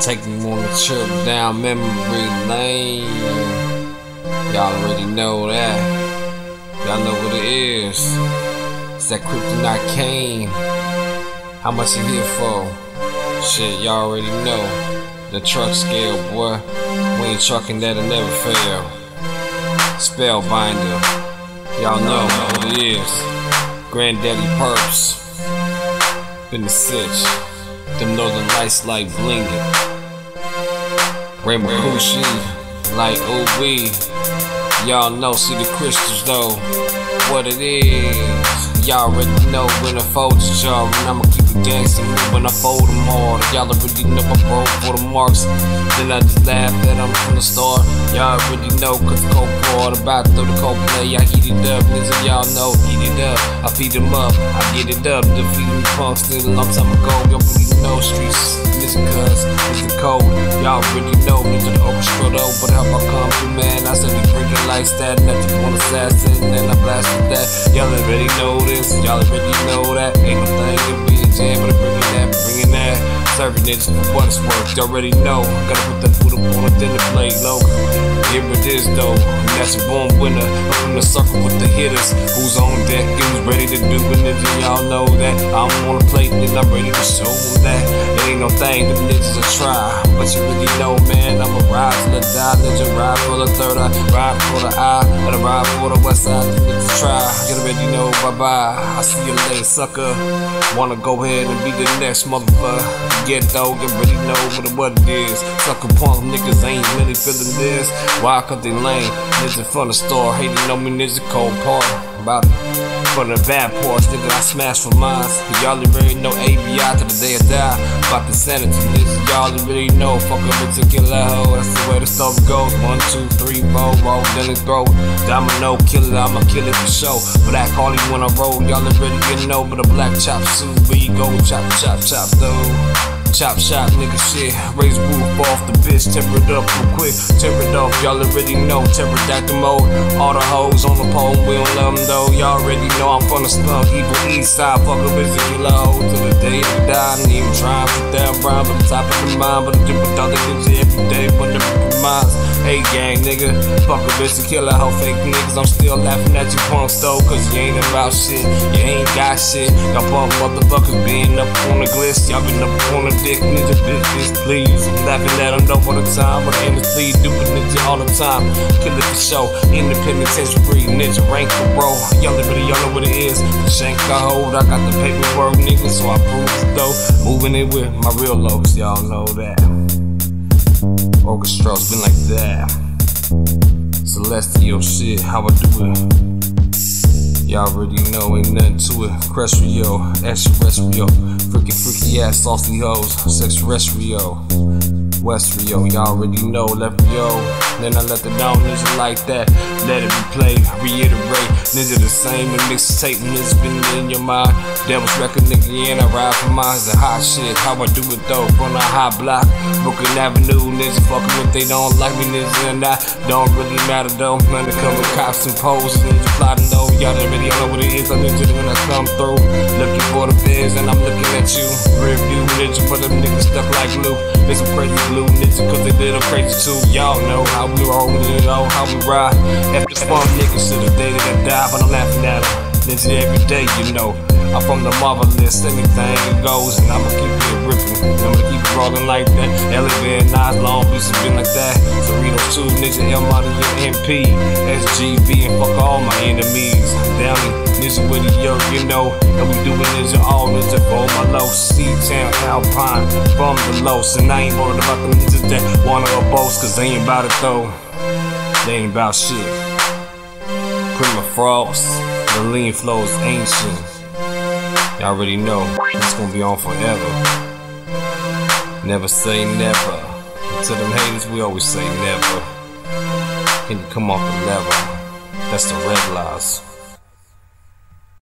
Taking on a trip down memory lane. Y'all already know that. Y'all know what it is. It's that kryptonite cane. How much it here for? Shit, y'all already know. The truck scale, boy. We ain't trucking that'll never fail. Spellbinder. Y'all know what it is. Granddaddy Purps. Been the sitch. Them northern lights like blingin'. Rainbow Coochie, like wee. Y'all know, see the crystals though. What it is. Y'all already know when I fold to y'all. And I'ma keep it gangsta when I fold them all. Y'all already know I broke for the marks. Then I just laugh at them from the start. Y'all already know, cause the cold poured about throw the cold play. I heat it up, niggas, y'all know, heat it up. I feed them up, I get it up. Defeat them punks, still long time ago. Y'all really know streets. Listen, cuz code. Y'all already know me to the orchestra though. But how I come through, man? I said we bringing like that. Nothing on assassin, and I blasted that. Y'all already know this, y'all already know that. Ain't no thing to be a jam, but I'm bringing that, bringing that. Serving niggas for what it's worth, y'all already know. Gotta put that food up on a dinner plate, low. Here it is though, that's a born winner. I'm from the circle with the hitters. Who's on deck and who's ready to do it, nigga? Y'all know that. I'm on a plate and I'm ready to show them that. It ain't no thing, them niggas will try. But you really know, man, I'm a ride till I die. Nigga, ride for the third eye, ride for the eye, and a ride for the west side. Niggas try. You already know, bye bye. I see you later, sucker. Wanna go ahead and be the next motherfucker. Get though, you already know what it is. Sucker punk niggas ain't really feeling this. Why? Cause they lame. Niggas from the store, hating on me, niggas cold part. About it. From the bad parts, nigga, I smash for mines. Y'all already know ABI to the day I die. About the sanity, niggas, y'all already know. Fuck up a killer hoe, that's the way the stuff goes. One, two, three, four, roll, then it throw. Domino kill it, I'ma kill it for sure. Black Harley when I roll, y'all already get know. But a black chop suit, we go chop, chop, chop, though. Chop shop, nigga shit. Raise roof off the bitch, temper it up real quick. Temper it off, y'all already know. Pterodactyl mode. All the hoes on the pole, we don't let them though. Y'all already know I'm from the slum. Evil east side, fuck a bitch, killer hoe. Till the day we die, and even trying to put that brown. But the top of the mind, but the different dollar niggas every day, but the minds. Hey gang, nigga. Fuck a bitch, and kill a hoe, fake niggas. I'm still laughing at you punks though, cause you ain't about shit. You ain't got shit. Y'all punk motherfuckers being up on the glitz. Y'all been up on the dick, nigga, bitch, bitch, please. Laughing at them know all the time, but in the industry doing nigga all the time. Kill it for show, independent tension free, ninja rank for bro. Y'all already y'all know what it is. The shank I hold, I got the paperwork, nigga, so I prove it though. Moving it with my real lows, y'all know that. Orchestra's been like that. Celestial shit, how I do it. Y'all already know, ain't nothing to it. Crestrio, extraterrestrial. Freaky, freaky ass, saucy hoes. Sexterrestrial. West Rio, y'all already know. Left Rio. Then I let the down nigga like that. Let it be played, reiterate. Nigga the same and mixtape, niggas been in your mind. Devil's record, nigga, and I ride for mine. The hot shit, how I do it though. From a high block, Brooklyn Avenue, niggas fucking with they don't like me, niggas and I don't really matter though. With cops and poses, niggas plotting though. Y'all already know what it is. I need you when I come through. Looking for the biz and I'm looking at you. Review ninja, but them niggas stuck like glue. They some crazy blue niggas, cause they little crazy too. Y'all know how we roll, you know how we ride. After fun niggas to the day that I die, but I'm laughing at them. Ninja every day, you know. I'm from the marvelous, anything goes, and I'ma keep it ripping. I'ma keep it rolling like that. Elevate, Nas, Long Beach, has been like that. Cerritos 2, Ninja, Money, MP, SGV, and fuck all my enemies. Downey, Ninja with the yo, you know. And we doing Ninja all Ninja for my low. C-Town, Alpine, from the lows. And I ain't worried about the niggas that wanna boast, cause they ain't about it though. They ain't about shit. Prima Frost, the lean flows ancient. Y'all already know it's gonna be on forever. Never say never. To them haters, we always say never. Can you come off the level? That's the red lies.